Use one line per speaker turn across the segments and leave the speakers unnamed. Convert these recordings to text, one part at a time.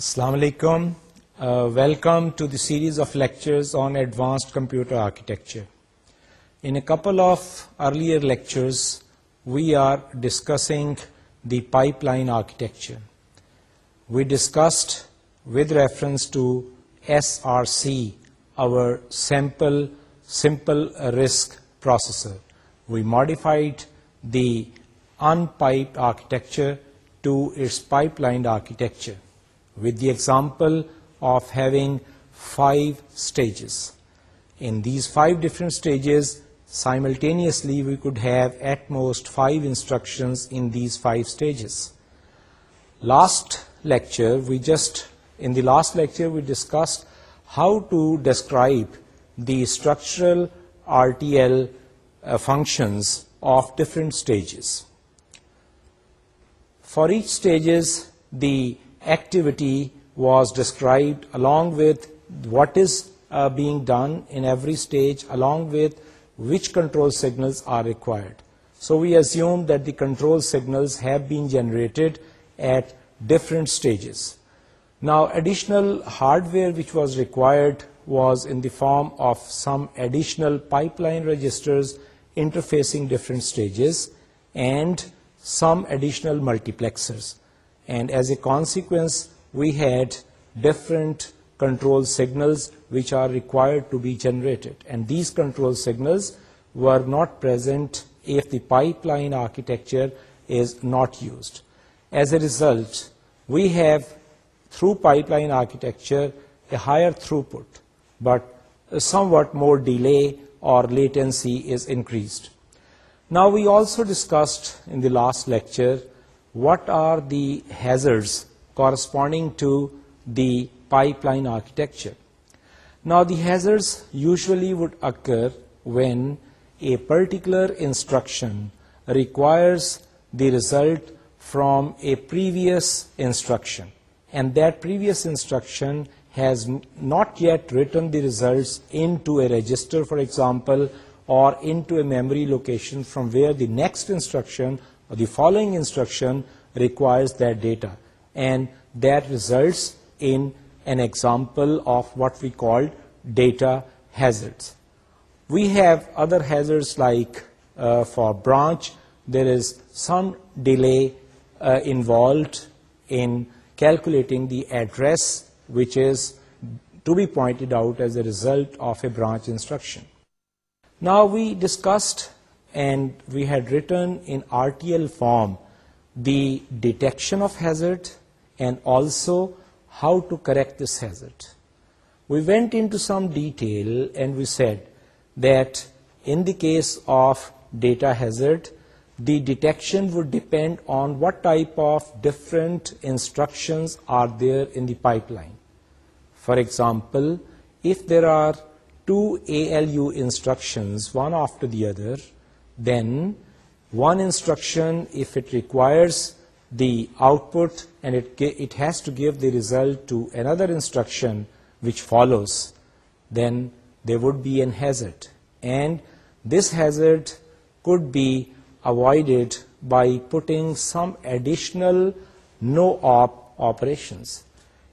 Assalamu alaikum. Welcome to the series of lectures on advanced computer architecture. In a couple of earlier lectures, we are discussing the pipeline architecture. We discussed with reference to SRC, our simple RISC processor. We modified the unpiped architecture to its pipelined architecture with the example of having 5 stages. In these 5 different stages, simultaneously we could have at most 5 instructions in these 5 stages. In the last lecture we discussed how to describe the structural RTL uh, functions of different stages. For each stages, the activity was described along with what is uh, being done in every stage, along with which control signals are required. So we assume that the control signals have been generated at different stages. Now additional hardware which was required was in the form of some additional pipeline registers interfacing different stages and some additional multiplexers. And as a consequence, we had different control signals which are required to be generated. And these control signals were not present if the pipeline architecture is not used. As a result, we have, through pipeline architecture, a higher throughput, but somewhat more delay or latency is increased. Now, we also discussed in the last lecture what are the hazards corresponding to the pipeline architecture. Now the hazards usually would occur when a particular instruction requires the result from a previous instruction, and that previous instruction has not yet written the results into a register, for example, or into a memory location from where the next instruction the following instruction requires that data, and that results in an example of what we called data hazards. We have other hazards like uh, for branch, there is some delay uh, involved in calculating the address which is to be pointed out as a result of a branch instruction. Now we discussed and we had written in RTL form the detection of hazard and also how to correct this hazard. We went into some detail and we said that in the case of data hazard, the detection would depend on what type of different instructions are there in the pipeline. For example, if there are two ALU instructions, one after the other, then one instruction, if it requires the output and it has to give the result to another instruction which follows, then there would be an hazard, and this hazard could be avoided by putting some additional no-op operations,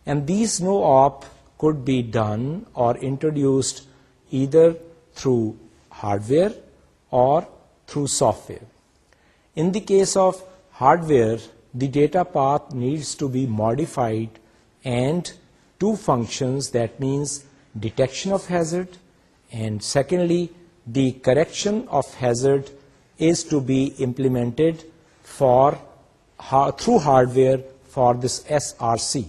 and these no-op could be done or introduced either through hardware or through software. In the case of hardware, the data path needs to be modified and two functions, that means detection of hazard and secondly the correction of hazard, is to be implemented through hardware for this SRC.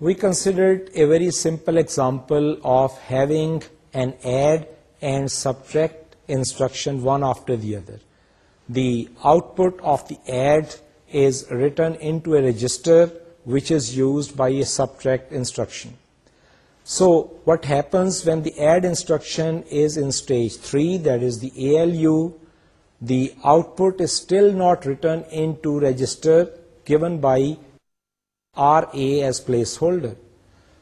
We considered a very simple example of having an add and subtract instruction one after the other. The output of the add is written into a register which is used by a subtract instruction. So what happens when the add instruction is in stage 3, that is the ALU, the output is still not written into register given by RA as placeholder.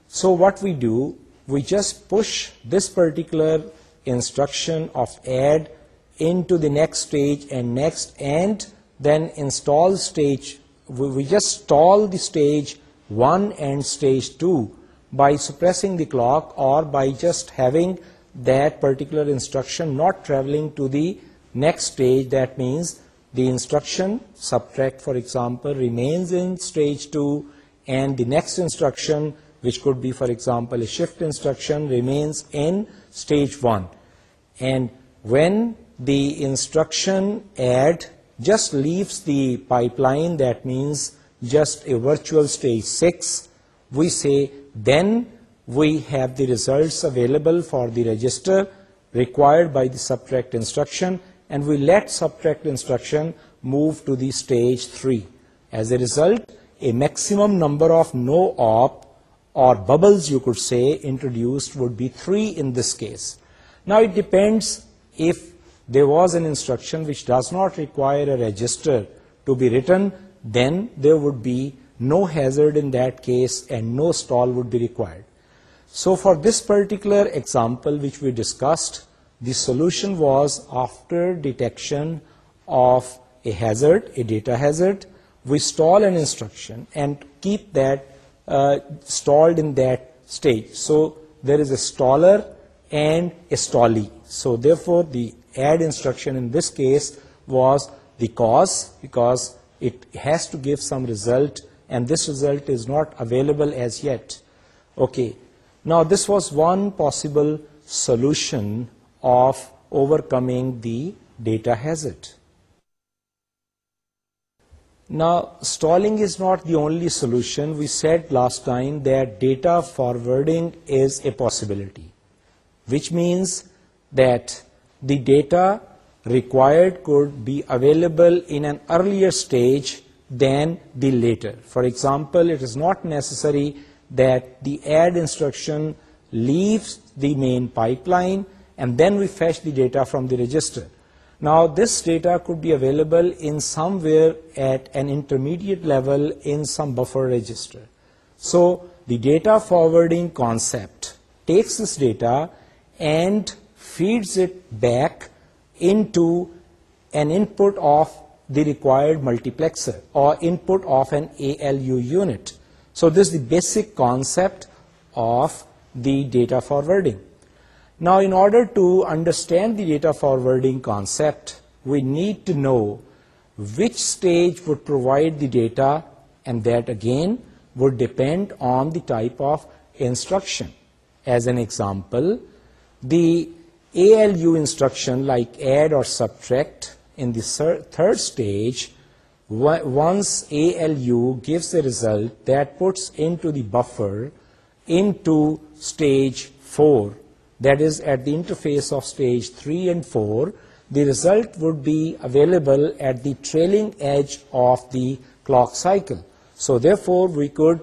So what we do, we just push this particular instruction of add into the next stage and next, and then install stage. We just stall the stage 1 and stage 2 by suppressing the clock, or by just having that particular instruction not traveling to the next stage. That means the instruction subtract, for example, remains in stage 2, and the next instruction which could be, for example, a shift instruction remains in stage 1. And when the instruction add just leaves the pipeline, that means just a virtual stage 6, we say then we have the results available for the register required by the subtract instruction, and we let subtract instruction move to the stage 3. As a result, a maximum number of no op or bubbles, you could say, introduced would be 3 in this case. Now it depends if there was an instruction which does not require a register to be written, then there would be no hazard in that case and no stall would be required. So for this particular example which we discussed, the solution was after detection of a hazard, a data hazard, we stall an instruction and keep that stalled in that stage. So there is a staller and a stallee. So therefore the add instruction in this case was the cause, because it has to give some result, and this result is not available as yet. Okay, now this was one possible solution of overcoming the data hazard. Now, stalling is not the only solution. We said last time that data forwarding is a possibility, which means that the data required could be available in an earlier stage than the later. For example, it is not necessary that the add instruction leaves the main pipeline and then we fetch the data from the register. Now this data could be available in somewhere at an intermediate level in some buffer register. So the data forwarding concept takes this data and feeds it back into an input of the required multiplexer or input of an ALU unit. So this is the basic concept of the data forwarding. Now, in order to understand the data forwarding concept, we need to know which stage would provide the data, and that again would depend on the type of instruction. As an example, the ALU instruction like add or subtract in the third stage, once ALU gives a result, that puts into the buffer into stage 4 that is at the interface of stage 3 and 4, the result would be available at the trailing edge of the clock cycle. So therefore, we could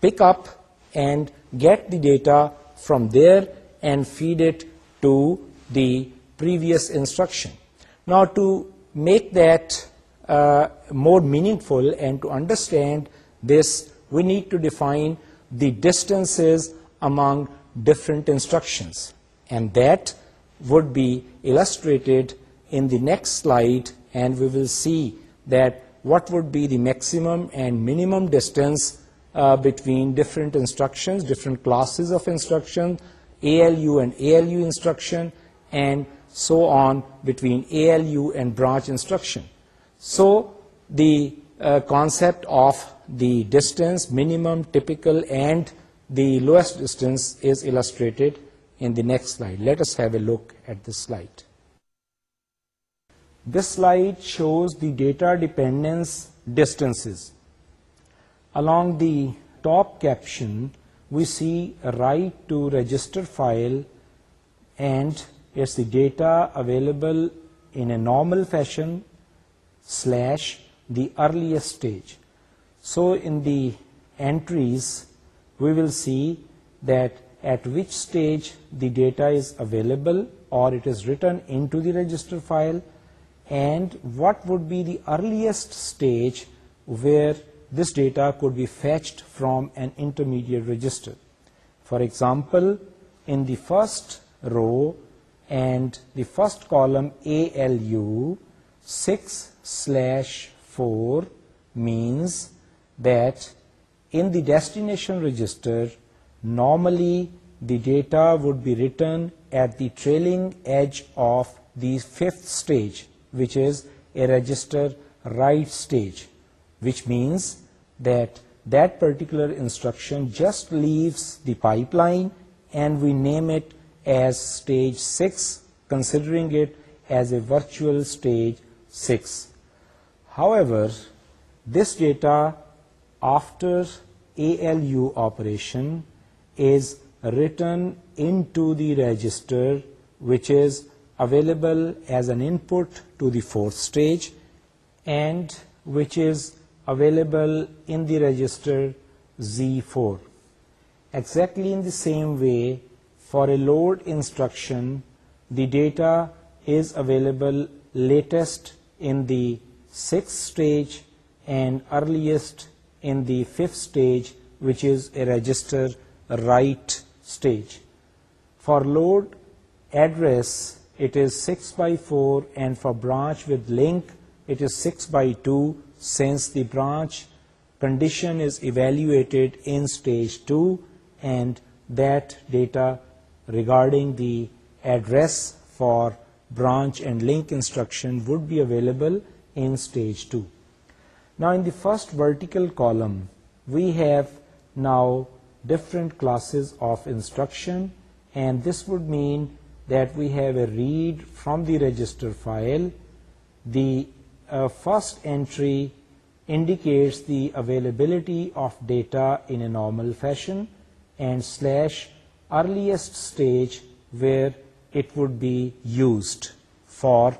pick up and get the data from there and feed it to the previous instruction. Now, to make that uh, more meaningful and to understand this, we need to define the distances among different instructions, and that would be illustrated in the next slide, and we will see that what would be the maximum and minimum distance uh, between different instructions, different classes of instruction, ALU and ALU instruction, and so on between ALU and branch instruction. So the uh, concept of the distance, minimum, typical, and the lowest distance is illustrated in the next slide. Let us have a look at this slide. This slide shows the data dependence distances. Along the top caption, we see a write to register file, and it's the data available in a normal fashion / the earliest stage. So in the entries we will see that at which stage the data is available or it is written into the register file, and what would be the earliest stage where this data could be fetched from an intermediate register. For example, in the first row and the first column ALU, 6/4 means that in the destination register, normally the data would be written at the trailing edge of the fifth stage, which is a register write stage, which means that that particular instruction just leaves the pipeline and we name it as stage 6, considering it as a virtual stage 6. However, this data after ALU operation is written into the register, which is available as an input to the fourth stage and which is available in the register Z4. Exactly in the same way, for a load instruction, the data is available latest in the sixth stage and earliest in the fifth stage, which is a register write stage. For load address, it is 6 by 4, and for branch with link, it is 6 by 2, since the branch condition is evaluated in stage 2 and that data regarding the address for branch and link instruction would be available in stage 2. Now in the first vertical column, we have now different classes of instruction, and this would mean that we have a read from the register file. The uh, first entry indicates the availability of data in a normal fashion, and / earliest stage where it would be used for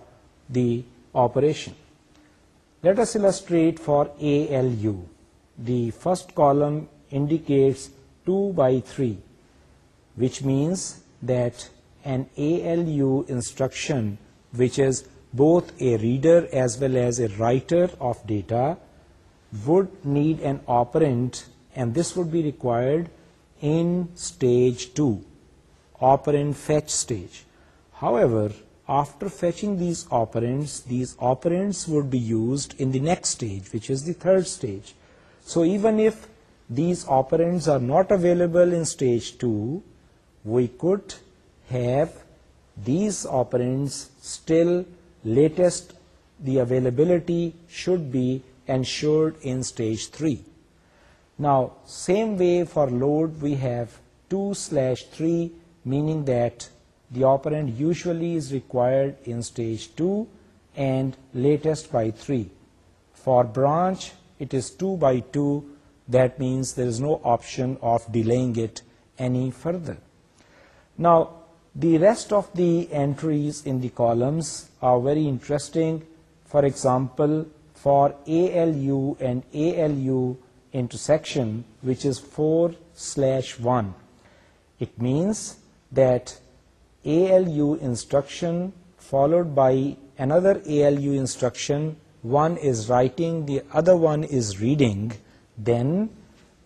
the operation. Let us illustrate for ALU. The first column indicates 2 by 3, which means that an ALU instruction, which is both a reader as well as a writer of data, would need an operand, and this would be required in stage 2, operand fetch stage. However, after fetching these operands would be used in the next stage, which is the third stage. So even if these operands are not available in stage 2, we could have these operands still latest, the availability should be ensured in stage 3. Now, same way for load we have 2/3, meaning that the operand usually is required in stage 2 and latest by 3. For branch, it is 2 by 2. That means there is no option of delaying it any further. Now, the rest of the entries in the columns are very interesting. For example, for ALU and ALU intersection, which is 4/1, it means that ALU instruction followed by another ALU instruction, one is writing, the other one is reading, then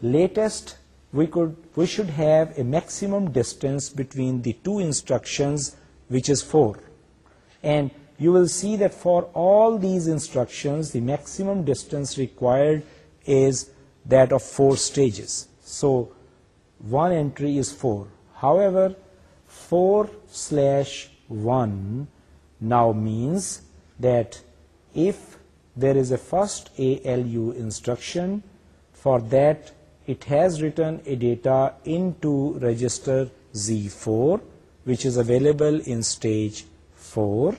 latest we should have a maximum distance between the two instructions, which is 4. And you will see that for all these instructions, the maximum distance required is that of 4 stages. So one entry is 4. However, 4/1 now means that if there is a first ALU instruction, for that it has written a data into register Z4, which is available in stage 4,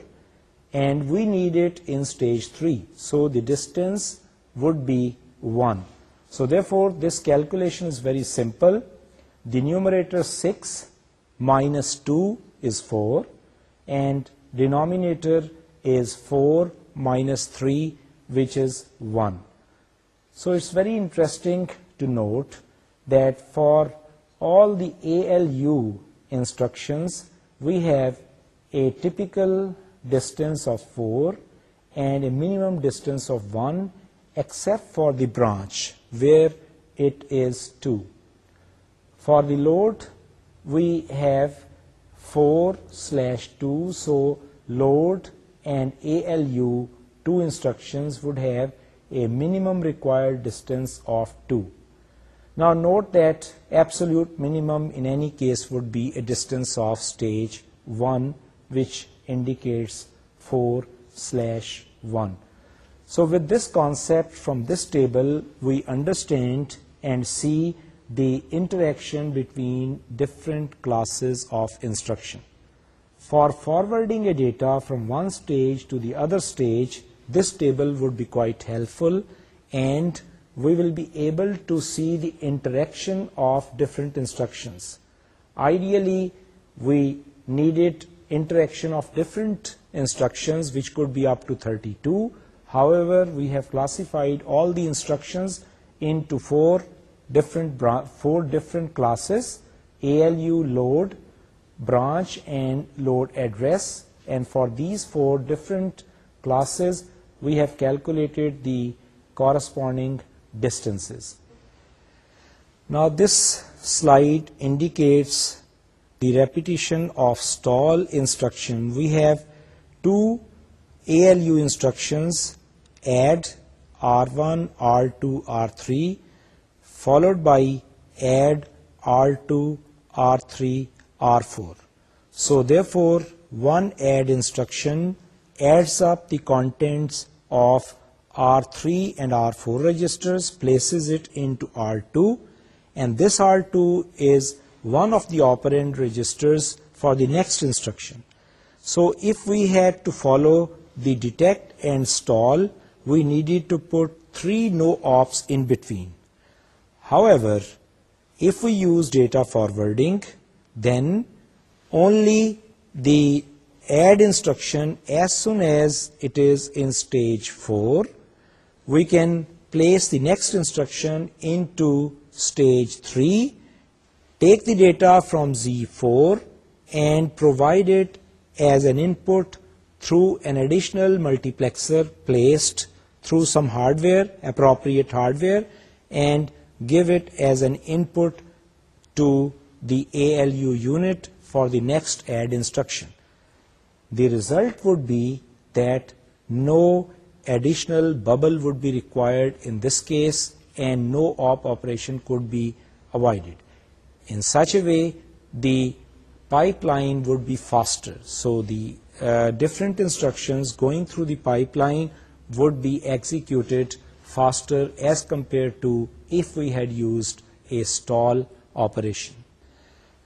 and we need it in stage 3. So the distance would be 1. So therefore this calculation is very simple. The numerator 6 minus 2 is 4, and denominator is 4 minus 3, which is 1. So it's very interesting to note that for all the ALU instructions, we have a typical distance of 4 and a minimum distance of 1, except for the branch where it is 2. For the load we have 4/2, so load and ALU, two instructions would have a minimum required distance of 2. Now note that absolute minimum in any case would be a distance of stage 1, which indicates 4/1. So with this concept from this table, we understand and see the interaction between different classes of instruction. For forwarding a data from one stage to the other stage, this table would be quite helpful, and we will be able to see the interaction of different instructions. Ideally, we needed interaction of different instructions, which could be up to 32. However, we have classified all the instructions into 4 four different classes: ALU load, branch, and load address. And for these four different classes, we have calculated the corresponding distances. Now this slide indicates the repetition of stall instruction. We have two ALU instructions: add R1, R2, R3, followed by add R2, R3, R4. So therefore, one add instruction adds up the contents of R3 and R4 registers, places it into R2, and this R2 is one of the operand registers for the next instruction. So if we had to follow the detect and stall, we needed to put 3 no ops in between. However, if we use data forwarding, then only the add instruction, as soon as it is in stage 4, we can place the next instruction into stage 3, take the data from Z4 and provide it as an input through an additional multiplexer placed through some hardware, appropriate hardware, and give it as an input to the ALU unit for the next add instruction. The result would be that no additional bubble would be required in this case, and no op operation could be avoided. In such a way, the pipeline would be faster. So the uh, different instructions going through the pipeline would be executed faster as compared to if we had used a stall operation.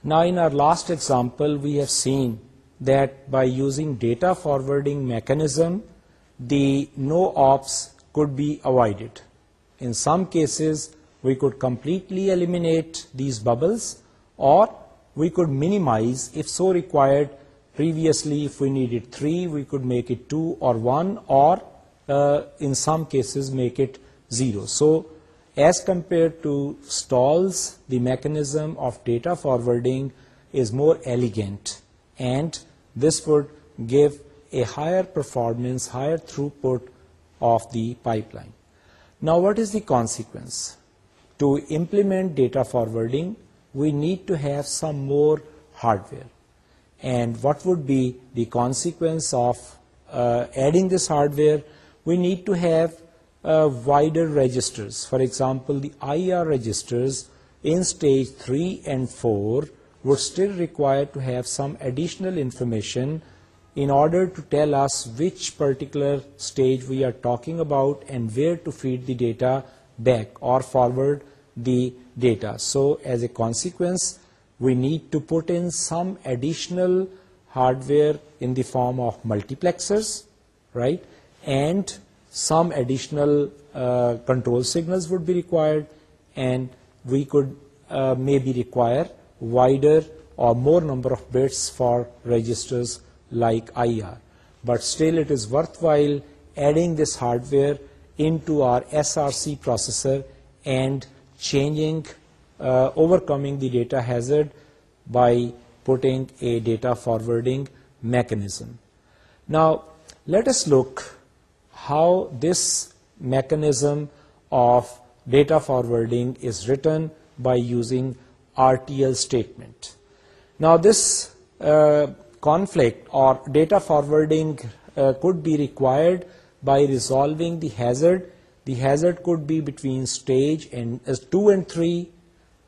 Now in our last example we have seen that by using data forwarding mechanism, the no ops could be avoided. In some cases we could completely eliminate these bubbles, or we could minimize if so required. Previously if we needed 3, we could make it 2 or 1, or uh, in some cases make it zero. So as compared to stalls, the mechanism of data forwarding is more elegant, and this would give a higher performance, higher throughput of the pipeline. Now what is the consequence? To implement data forwarding, we need to have some more hardware. And what would be the consequence of uh, adding this hardware? we need to have uh, wider registers. For example, the IR registers in stage 3 and 4 were still required to have some additional information in order to tell us which particular stage we are talking about and where to feed the data back or forward the data. So as a consequence, we need to put in some additional hardware in the form of multiplexers, right? and some additional uh, control signals would be required, and we could uh, maybe require wider or more number of bits for registers like IR. But still it is worthwhile adding this hardware into our SRC processor and changing, uh, overcoming the data hazard by putting a data forwarding mechanism. Now let us look how this mechanism of data forwarding is written by using RTL statement. Now this uh, conflict or data forwarding uh, could be required by resolving the hazard. The hazard could be between stage uh, 2 and 3,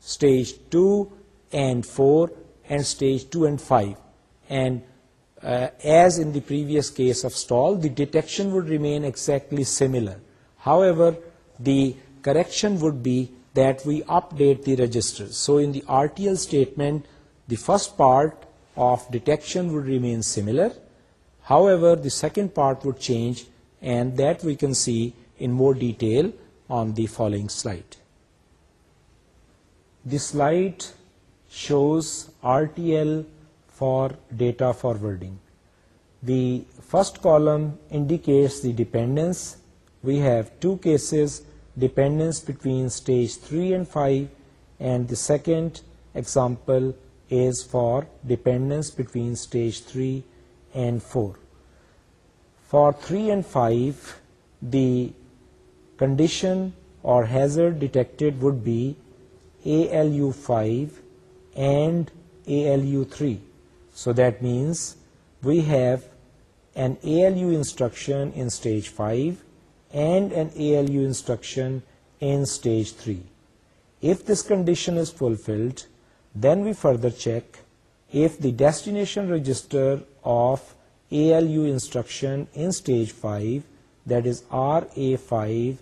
stage 2 and 4, and stage 2 and 5, and uh, as in the previous case of stall, the detection would remain exactly similar. However, the correction would be that we update the registers. So in the RTL statement, the first part of detection would remain similar. However, the second part would change, and that we can see in more detail on the following slide. This slide shows RTL for data forwarding. The first column indicates the dependence. We have two cases, dependence between stage 3 and 5, and the second example is for dependence between stage 3 and 4. For 3 and 5, the condition or hazard detected would be ALU5 and ALU3. So that means we have an ALU instruction in stage 5 and an ALU instruction in stage 3. If this condition is fulfilled, then we further check if the destination register of ALU instruction in stage 5, that is RA5,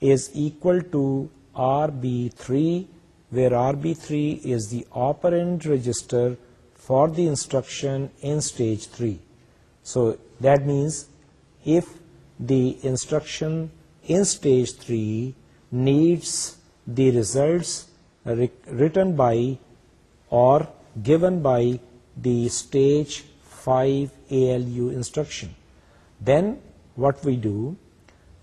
is equal to RB3, where RB3 is the operand register for the instruction in stage 3. So that means if the instruction in stage 3 needs the results written by or given by the stage 5 ALU instruction, then what we do,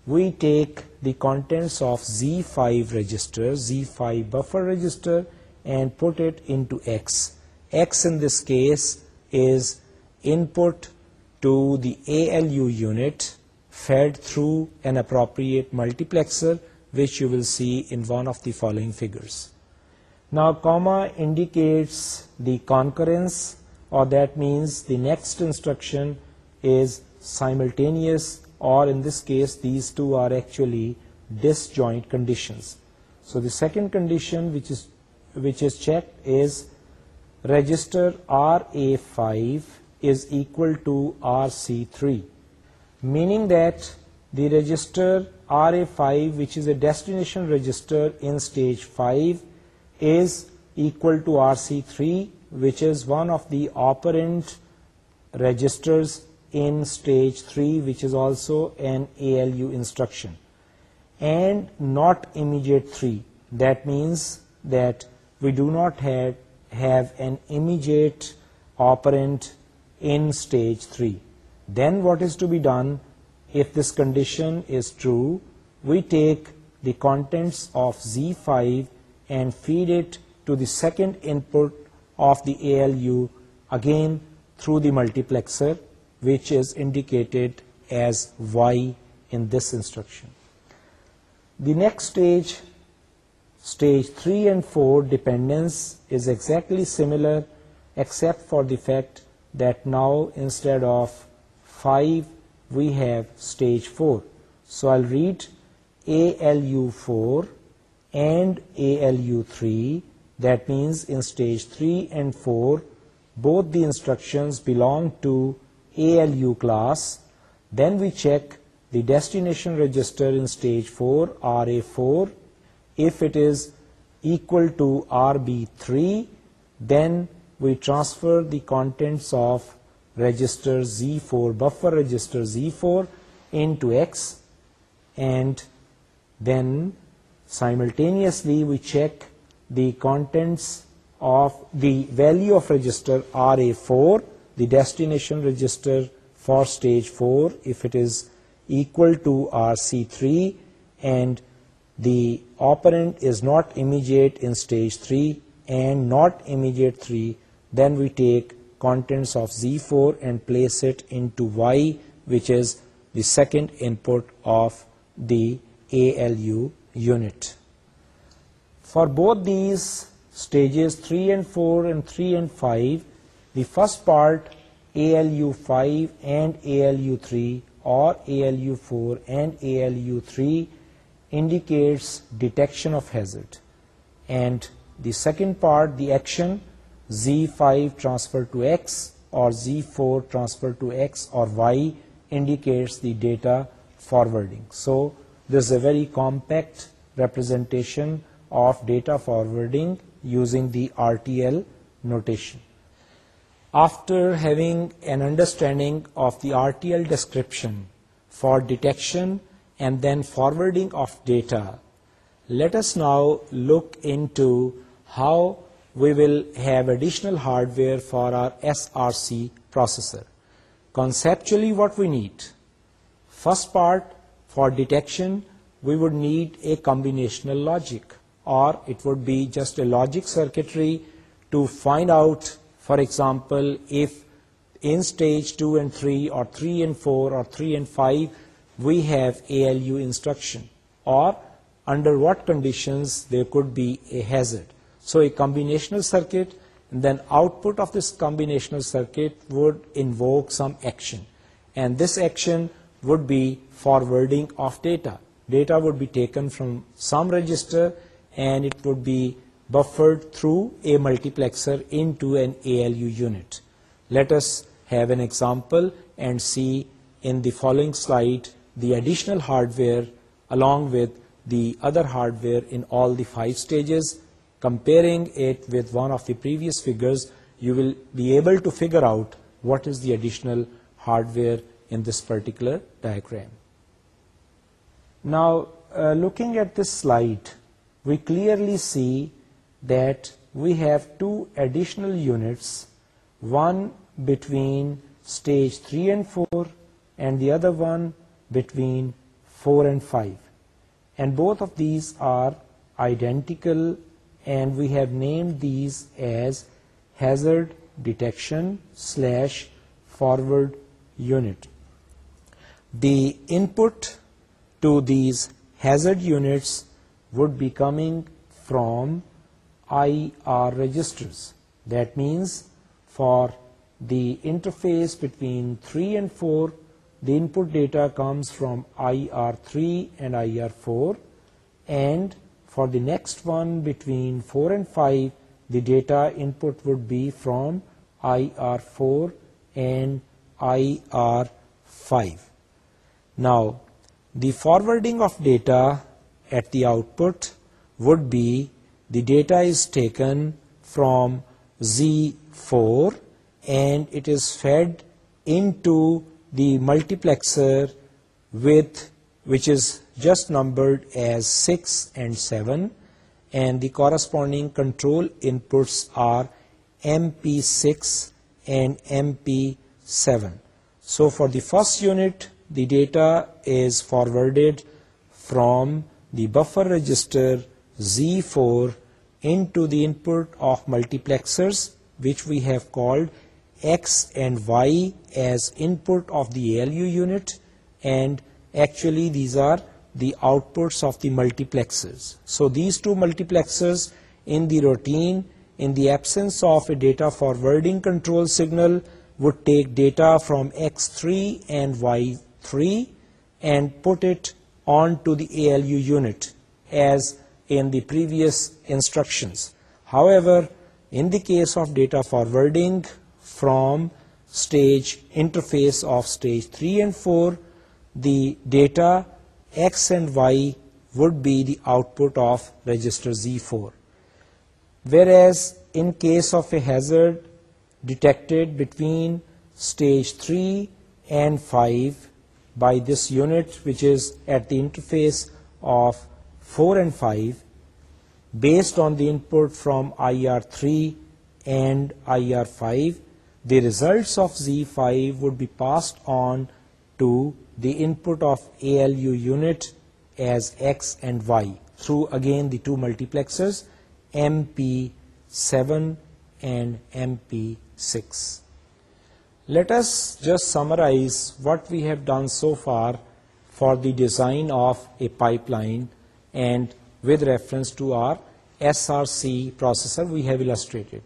we take the contents of Z5 register, Z5 buffer register, and put it into X. X in this case is input to the ALU unit fed through an appropriate multiplexer, which you will see in one of the following figures. Now, comma indicates the concurrence, or that means the next instruction is simultaneous, or in this case these two are actually disjoint conditions. So the second condition which is checked is Register RA5 is equal to RC3, meaning that the register RA5, which is a destination register in stage 5, is equal to RC3, which is one of the operand registers in stage 3, which is also an ALU instruction, and not immediate 3. That means that we do not have have an immediate operand in stage 3. Then what is to be done? If this condition is true, we take the contents of Z5 and feed it to the second input of the ALU, again through the multiplexer, which is indicated as Y in this instruction. The next stage Stage 3 and 4 dependence is exactly similar except for the fact that now instead of 5 we have stage 4. So I'll read ALU4 and ALU3. That means in stage 3 and 4 both the instructions belong to ALU class. Then we check the destination register in stage 4 RA4 if it is equal to RB3, then we transfer the contents of register Z4, buffer register Z4 into X, and then simultaneously we check the contents of the value of register RA4, the destination register for stage 4, if it is equal to RC3, and the operand is not immediate in stage 3 and not immediate 3, then we take contents of Z4 and place it into Y, which is the second input of the ALU unit. For both these stages 3 and 4 and 3 and 5, the first part ALU5 and ALU3 or ALU4 and ALU3 indicates detection of hazard. And the second part, the action Z5 transfer to X or Z4 transfer to X or Y indicates the data forwarding. So this is a very compact representation of data forwarding using the RTL notation. After having an understanding of the RTL description for detection and then forwarding of data. Let us now look into how we will have additional hardware for our SRC processor. Conceptually, what we need. First part, for detection, we would need a combinational logic, or it would be just a logic circuitry to find out, for example, if in stage 2 and 3 or 3 and 4 or 3 and 5 we have ALU instruction, or under what conditions there could be a hazard. So a combinational circuit, and then output of this combinational circuit would invoke some action, and this action would be forwarding of data. Data would be taken from some register and it would be buffered through a multiplexer into an ALU unit. Let us have an example and see in the following slide the additional hardware along with the other hardware in all the 5 stages. Comparing it with one of the previous figures, you will be able to figure out what is the additional hardware in this particular diagram. Now, uh, looking at this slide, we clearly see that we have 2 additional units, one between stage 3 and 4 and the other one between 4 and 5. And both of these are identical, and we have named these as hazard detection / forward unit. The input to these hazard units would be coming from IR registers. That means for the interface between 3 and 4, the input data comes from IR3 and IR4, and for the next one between 4 and 5, the data input would be from IR4 and IR5. Now, the forwarding of data at the output would be the data is taken from Z4 and it is fed into the multiplexer with which is just numbered as 6 and 7, and the corresponding control inputs are MP6 and MP7. So for the first unit, the data is forwarded from the buffer register Z4 into the input of multiplexers, which we have called X and Y as input of the ALU unit, and actually these are the outputs of the multiplexers. So these two multiplexers in the routine, in the absence of a data forwarding control signal, would take data from X3 and Y3 and put it onto the ALU unit as in the previous instructions. However, in the case of data forwarding, from stage interface of stage 3 and 4, the data X and Y would be the output of register Z4. Whereas in case of a hazard detected between stage 3 and 5 by this unit, which is at the interface of 4 and 5, based on the input from IR3 and IR5, the results of Z5 would be passed on to the input of ALU unit as X and Y through again the two multiplexers MP7 and MP6. Let us just summarize what we have done so far for the design of a pipeline, and with reference to our SRC processor we have illustrated.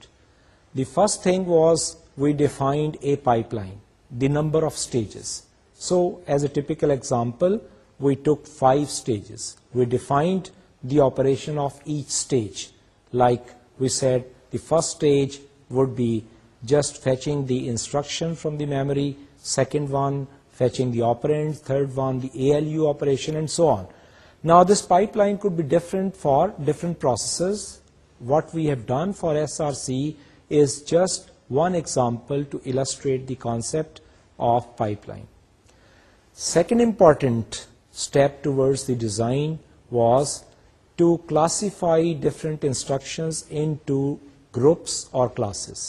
The first thing was we defined a pipeline, the number of stages. So as a typical example, we took 5 stages. We defined the operation of each stage. Like we said, the first stage would be just fetching the instruction from the memory, second one fetching the operand, third one the ALU operation, and so on. Now this pipeline could be different for different processors. What we have done for SRC is just one example to illustrate the concept of pipeline. Second important step towards the design was to classify different instructions into groups or classes.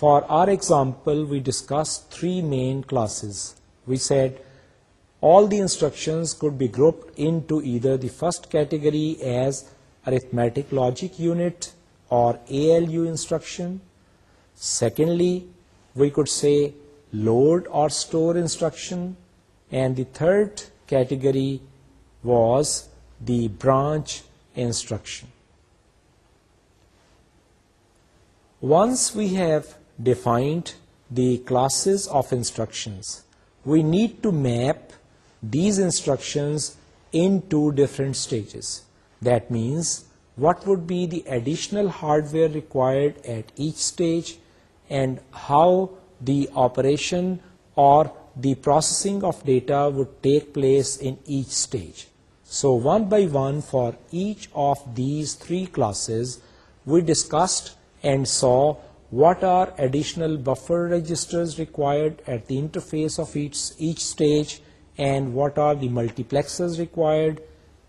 For our example, we discussed three main classes. We said all the instructions could be grouped into either the first category as arithmetic logic unit, or A L U instruction secondly we could say load or store instruction and the third category was the branch instruction once we have defined the classes of instructions we need to map these instructions into different stages that means what would be the additional hardware required at each stage, and how the operation or the processing of data would take place in each stage. So one by one for each of these three classes, we discussed and saw what are additional buffer registers required at the interface of each stage, and what are the multiplexers required,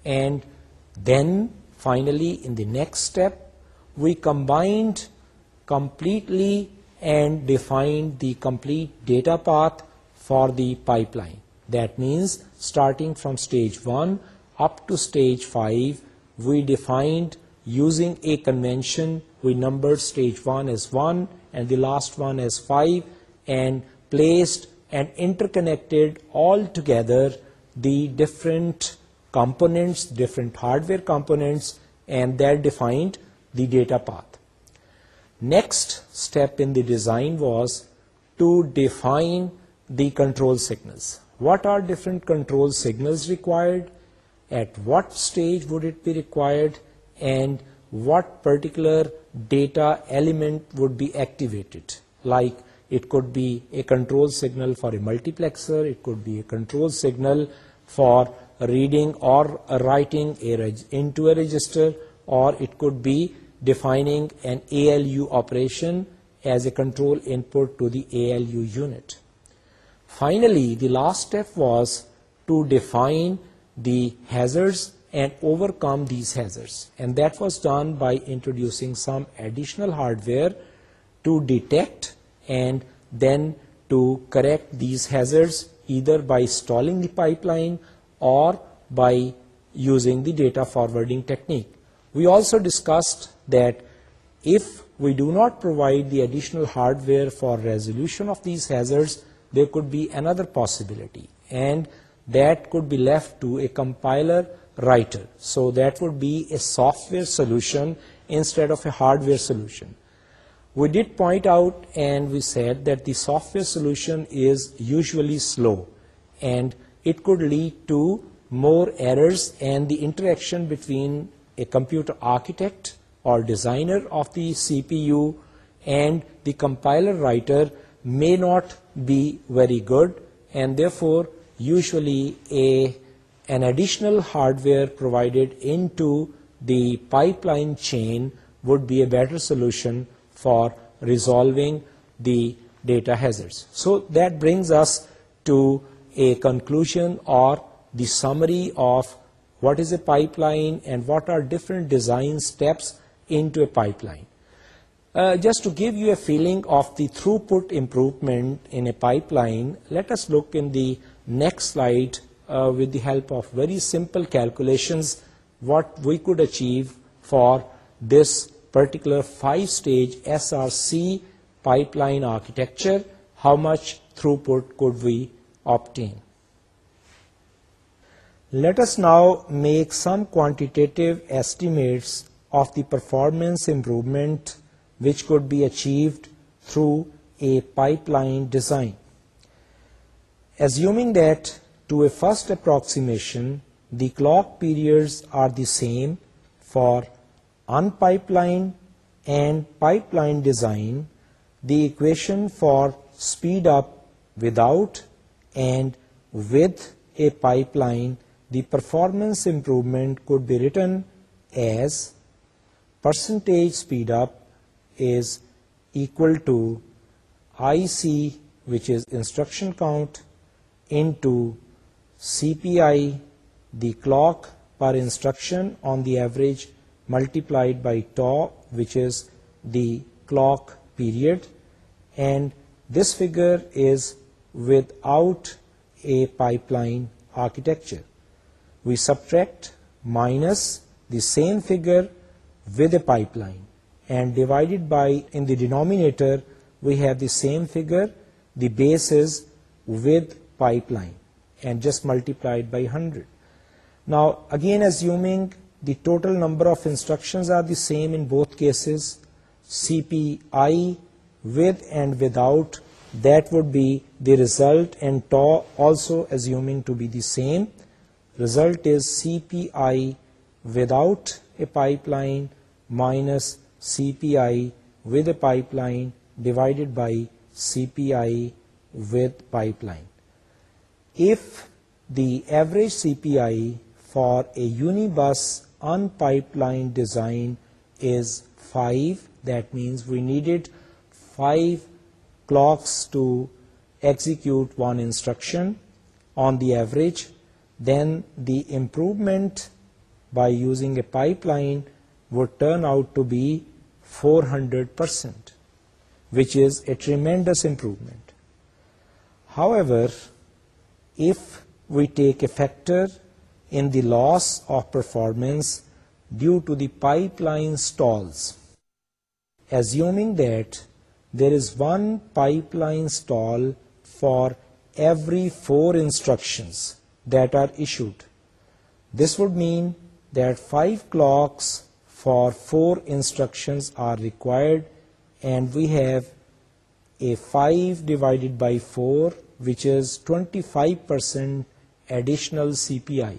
and then Finally, in the next step, we combined completely and defined the complete data path for the pipeline. That means starting from stage 1 up to stage 5, we defined using a convention. We numbered stage 1 as 1 and the last one as 5 and placed and interconnected all together the different components, different hardware components, and that defined the data path. Next step in the design was to define the control signals. What are different control signals required? At what stage would it be required? And what particular data element would be activated? Like it could be a control signal for a multiplexer, it could be a control signal for reading or writing into a register, or it could be defining an ALU operation as a control input to the ALU unit. Finally, the last step was to define the hazards and overcome these hazards, and that was done by introducing some additional hardware to detect and then to correct these hazards, either by stalling the pipeline or by using the data forwarding technique. We also discussed that if we do not provide the additional hardware for resolution of these hazards, there could be another possibility, and that could be left to a compiler writer. So that would be a software solution instead of a hardware solution. We did point out and we said that the software solution is usually slow, and it could lead to more errors, and the interaction between a computer architect or designer of the CPU and the compiler writer may not be very good, and therefore usually an additional hardware provided into the pipeline chain would be a better solution for resolving the data hazards. So that brings us to a conclusion or the summary of what is a pipeline and what are different design steps into a pipeline. Uh, just to give you a feeling of the throughput improvement in a pipeline, let us look in the next slide uh, with the help of very simple calculations what we could achieve for this particular 5-stage SRC pipeline architecture. How much throughput could we opt-in. Let us now make some quantitative estimates of the performance improvement which could be achieved through a pipeline design. Assuming that to a first approximation the clock periods are the same for unpipelined and pipeline design, the equation for speed up without and with a pipeline, the performance improvement could be written as percentage speed up is equal to IC, which is instruction count, into CPI, the clock per instruction on the average, multiplied by tau, which is the clock period. And this figure is without a pipeline architecture. We subtract minus the same figure with a pipeline and divided by, in the denominator we have the same figure, the bases with pipeline, and just multiplied by 100. Now again, assuming the total number of instructions are the same in both cases, CPI with and without that would be the result, and tau also assuming to be the same. Result is CPI without a pipeline minus CPI with a pipeline divided by CPI with pipeline. If the average CPI for a unibus unpipelined design is 5, that means we needed 5 clocks to execute one instruction on the average, then the improvement by using a pipeline would turn out to be 400%, which is a tremendous improvement. However, if we take a factor in the loss of performance due to the pipeline stalls, assuming that there is one pipeline stall for every 4 instructions that are issued. This would mean that 5 clocks for 4 instructions are required, and we have a 5 divided by 4, which is 25% additional CPI,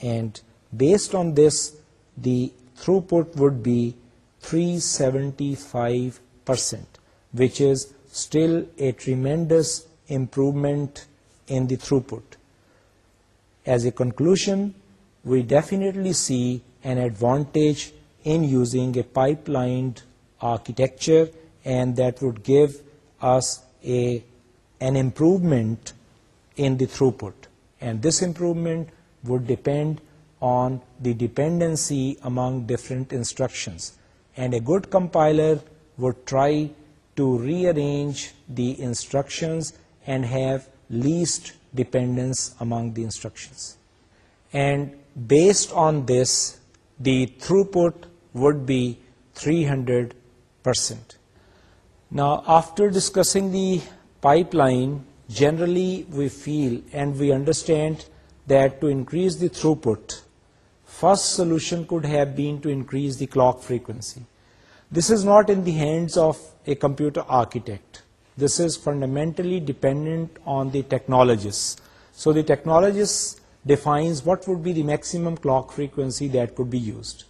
and based on this the throughput would be 375% which is still a tremendous improvement in the throughput. As a conclusion, we definitely see an advantage in using a pipelined architecture, and that would give us an improvement in the throughput. And this improvement would depend on the dependency among different instructions. And a good compiler would try to rearrange the instructions and have least dependence among the instructions. And based on this, the throughput would be 300%. Now, after discussing the pipeline, generally we feel and we understand that to increase the throughput, first solution could have been to increase the clock frequency. This is not in the hands of a computer architect. This is fundamentally dependent on the technologist. So the technologist defines what would be the maximum clock frequency that could be used.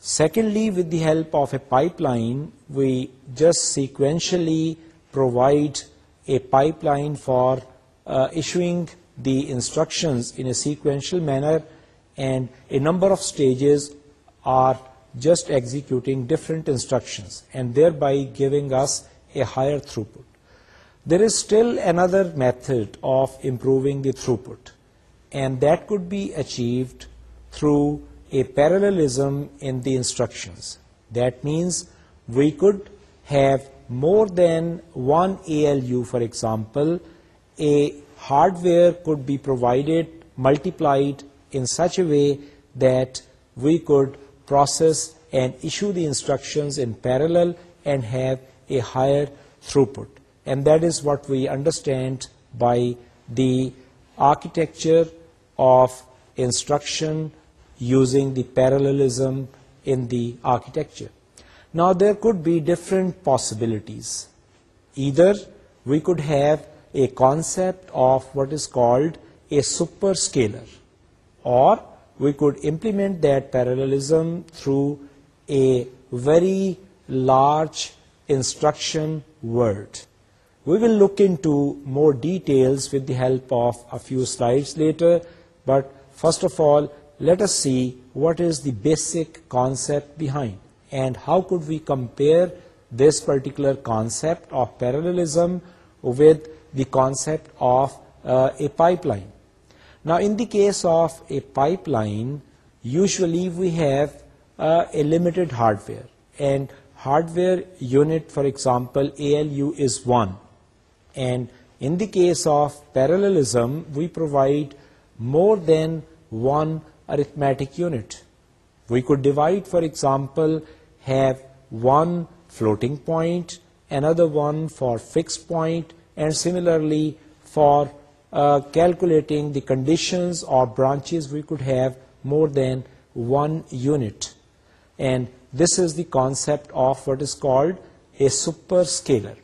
Secondly, with the help of a pipeline, we just sequentially provide a pipeline for uh, issuing the instructions in a sequential manner, and a number of stages are just executing different instructions and thereby giving us a higher throughput. There is still another method of improving the throughput, and that could be achieved through a parallelism in the instructions. That means we could have more than one ALU. For example, a hardware could be provided, multiplied in such a way that we could process and issue the instructions in parallel and have a higher throughput. And that is what we understand by the architecture of instruction using the parallelism in the architecture. Now there could be different possibilities. Either we could have a concept of what is called a superscalar, or we could implement that parallelism through a very large instruction word. We will look into more details with the help of a few slides later, but first of all, let us see what is the basic concept behind and how could we compare this particular concept of parallelism with the concept of uh, a pipeline. Now in the case of a pipeline, usually we have uh, a limited hardware, and hardware unit, for example ALU, is 1, and in the case of parallelism we provide more than one arithmetic unit. We could divide, for example, have one floating point, another one for fixed point, and similarly for uh, calculating the conditions or branches, we could have more than one unit. And this is the concept of what is called a superscalar.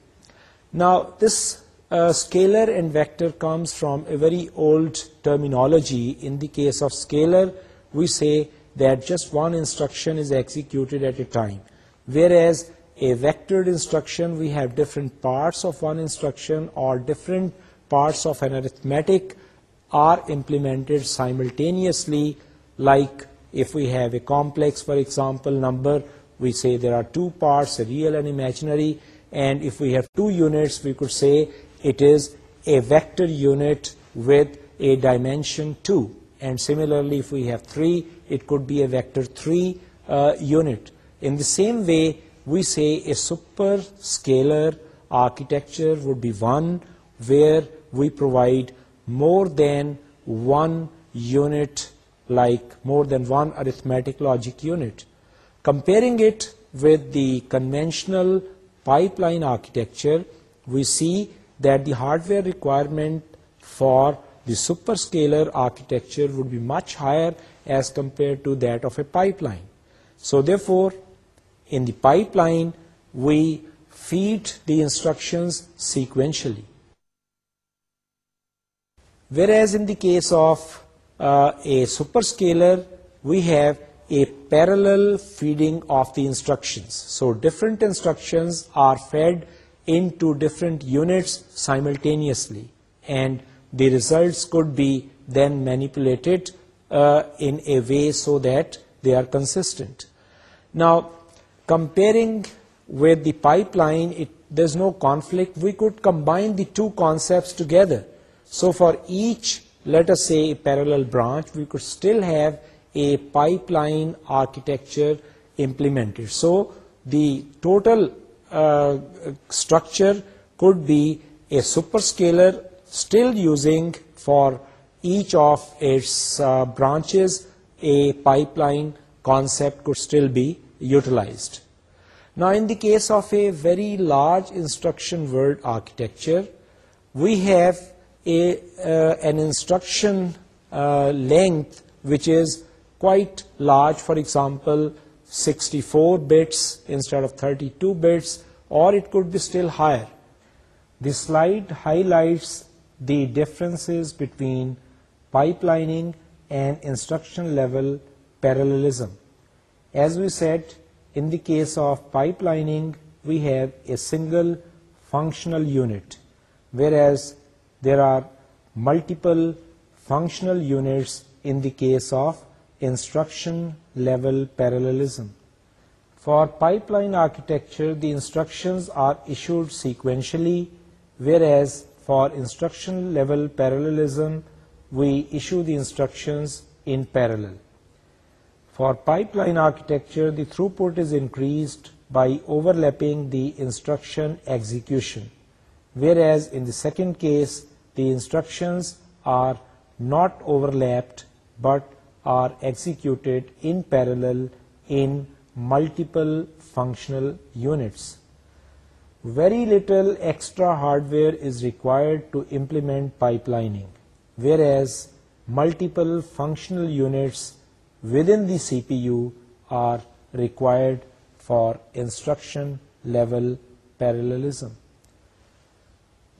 Now, this uh, scalar and vector comes from a very old terminology. In the case of scalar, we say that just one instruction is executed at a time, whereas a vectored instruction, we have different parts of one instruction or different parts of an arithmetic are implemented simultaneously. Like if we have a complex, for example, number, we say there are two parts, a real and imaginary, and if we have two units, we could say it is a vector unit with a dimension 2. And similarly, if we have 3, it could be a vector 3 uh, unit. In the same way, we say a superscalar architecture would be one where we provide more than one unit, like more than one arithmetic logic unit. Comparing it with the conventional pipeline architecture, we see that the hardware requirement for the superscalar architecture would be much higher as compared to that of a pipeline. So therefore, in the pipeline, we feed the instructions sequentially. Whereas in the case of uh, a superscalar, we have a parallel feeding of the instructions. So different instructions are fed into different units simultaneously, and the results could be then manipulated uh, in a way so that they are consistent. Now, comparing with the pipeline, there's no conflict. We could combine the two concepts together so for each, let us say, parallel branch, we could still have a pipeline architecture implemented. So the total uh, structure could be a superscalar, still using for each of its uh, branches, a pipeline concept could still be utilized. Now in the case of a very large instruction word architecture, we have uh, an instruction uh, length which is quite large, for example 64 bits instead of 32 bits, or it could be still higher. This slide highlights the differences between pipelining and instruction level parallelism. As we said, in the case of pipelining, we have a single functional unit, whereas there are multiple functional units in the case of instruction level parallelism. For pipeline architecture, the instructions are issued sequentially, whereas for instruction level parallelism, we issue the instructions in parallel. For pipeline architecture, the throughput is increased by overlapping the instruction execution, whereas in the second case, the instructions are not overlapped but are executed in parallel in multiple functional units. Very little extra hardware is required to implement pipelining, whereas multiple functional units within the CPU are required for instruction level parallelism.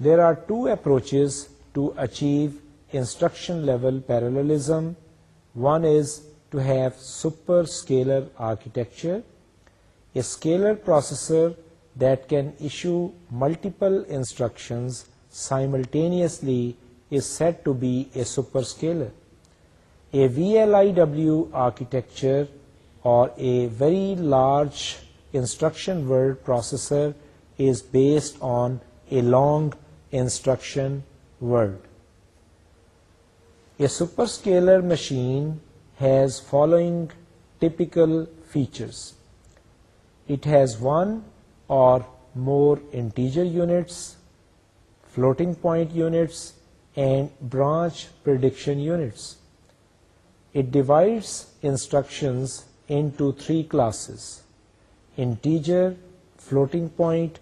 There are two approaches to achieve instruction level parallelism. One is to have superscalar architecture, a scalar processor that can issue multiple instructions simultaneously is said to be a superscalar. A VLIW architecture or a very large instruction word processor is based on a long instruction word. A superscalar machine has following typical features. It has one or more integer units, floating point units, and branch prediction units. It divides instructions into three classes: integer, floating point,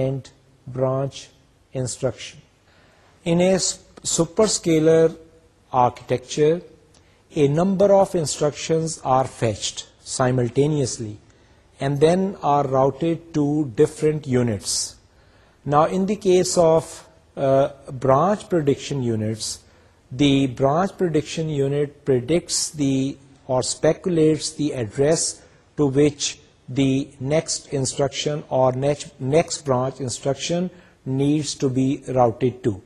and branch instruction. In a superscalar architecture, a number of instructions are fetched simultaneously and then are routed to different units. Now in the case of uh, branch prediction units, the branch prediction unit predicts or speculates the address to which the next instruction or next branch instruction needs to be routed to.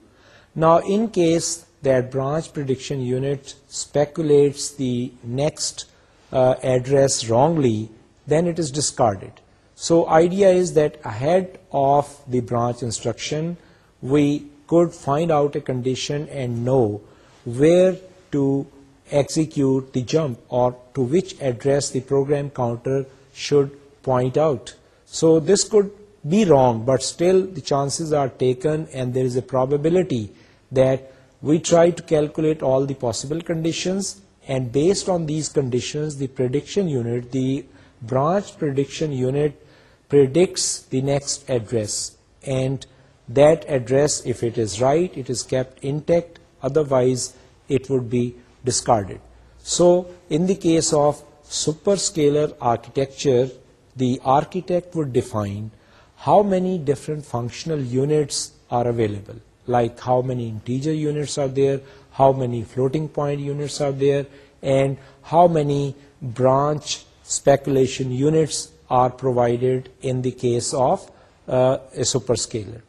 Now, in case that branch prediction unit speculates the next uh, address wrongly, then it is discarded. So idea is that ahead of the branch instruction, we could find out a condition and know where to execute the jump or to which address the program counter should point out. So this could be wrong, but still the chances are taken and there is a probability that we try to calculate all the possible conditions, and based on these conditions the prediction unit, the branch prediction unit, predicts the next address, and that address, if it is right, it is kept intact, otherwise it would be discarded. So in the case of superscalar architecture, the architect would define how many different functional units are available, like how many integer units are there, how many floating point units are there, and how many branch speculation units are provided in the case of uh, a superscalar.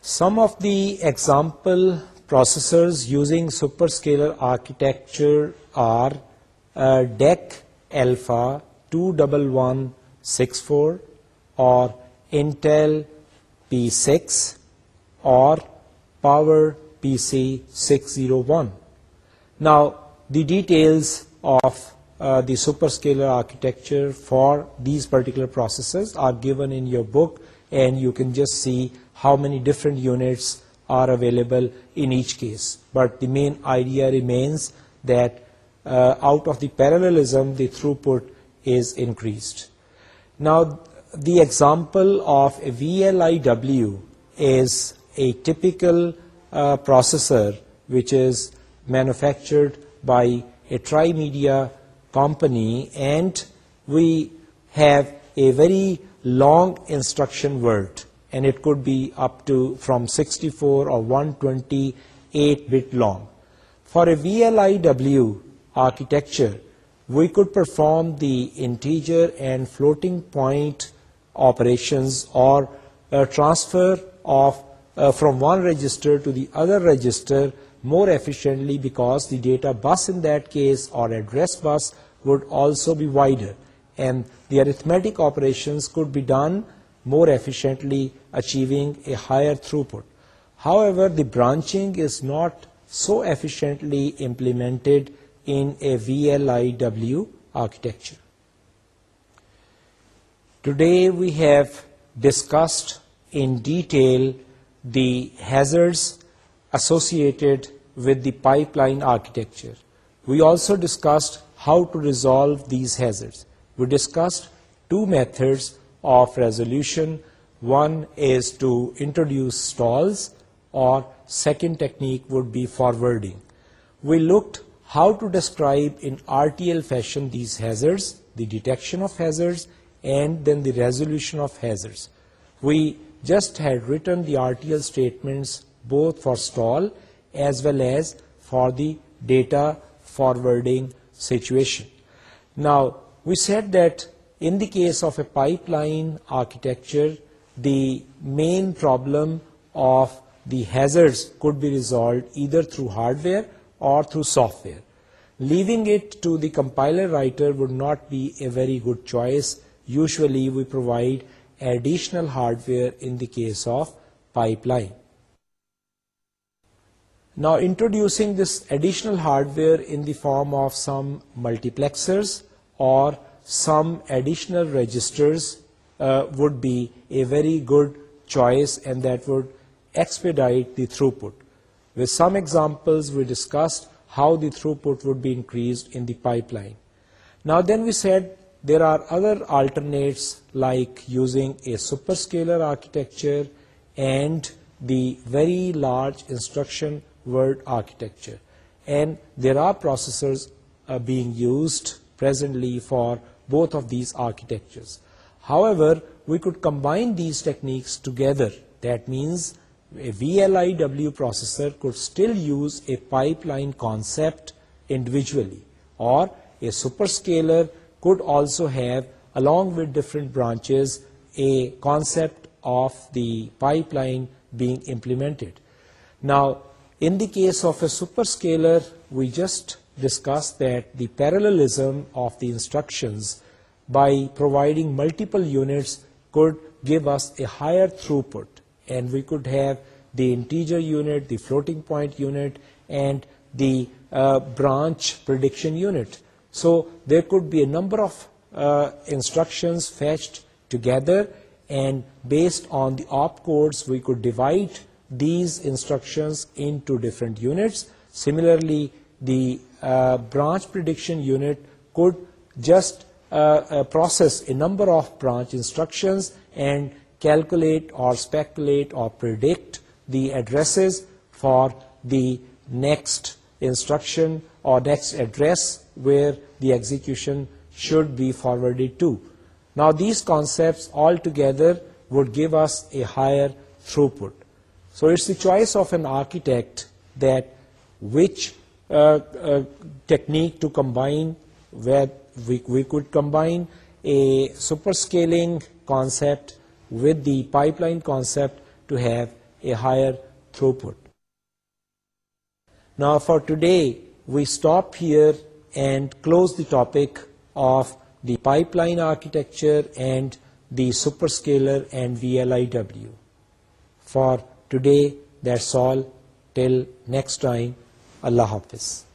Some of the example processors using superscalar architecture are uh, DEC Alpha 21164, or Intel P6 or Power PC601. Now the details of uh, the superscalar architecture for these particular processors are given in your book, and you can just see how many different units are available in each case. But the main idea remains that uh, out of the parallelism, the throughput is increased. Now the example of a VLIW is a typical uh, processor which is manufactured by a tri-media company, and we have a very long instruction word, and it could be up to from 64 or 128 bit long. For a VLIW architecture, we could perform the integer and floating point operations or transfer of uh, from one register to the other register more efficiently, because the data bus in that case, or address bus, would also be wider, and the arithmetic operations could be done more efficiently, achieving a higher throughput. However, the branching is not so efficiently implemented in a VLIW architecture. Today we have discussed in detail the hazards associated with the pipeline architecture. We also discussed how to resolve these hazards. We discussed two methods of resolution. One is to introduce stalls, or second technique would be forwarding. We looked how to describe in RTL fashion these hazards, the detection of hazards, and then the resolution of hazards. We just had written the RTL statements both for stall as well as for the data forwarding situation. Now, we said that in the case of a pipeline architecture, the main problem of the hazards could be resolved either through hardware or through software. Leaving it to the compiler writer would not be a very good choice Usually we provide additional hardware in the case of pipeline. Now introducing this additional hardware in the form of some multiplexers or some additional registers uh, would be a very good choice, and that would expedite the throughput. With some examples we discussed how the throughput would be increased in the pipeline. Now then we said there are other alternates like using a superscalar architecture and the very large instruction word architecture. And there are processors uh, being used presently for both of these architectures. However, we could combine these techniques together. That means a VLIW processor could still use a pipeline concept individually, or a superscalar could also have, along with different branches, a concept of the pipeline being implemented. Now, in the case of a superscalar, we just discussed that the parallelism of the instructions by providing multiple units could give us a higher throughput, and we could have the integer unit, the floating point unit, and the uh, branch prediction unit. So there could be a number of uh, instructions fetched together, and based on the opcodes we could divide these instructions into different units. Similarly, the uh, branch prediction unit could just uh, process a number of branch instructions and calculate or speculate or predict the addresses for the next instruction or next address where the execution should be forwarded to. Now these concepts all together would give us a higher throughput. So it's the choice of an architect that which uh, uh, technique to combine, where we could combine a superscaling concept with the pipeline concept to have a higher throughput. Now for today we stop here and close the topic of the pipeline architecture and the superscalar and V L I W for today that's all till next time Allah Hafiz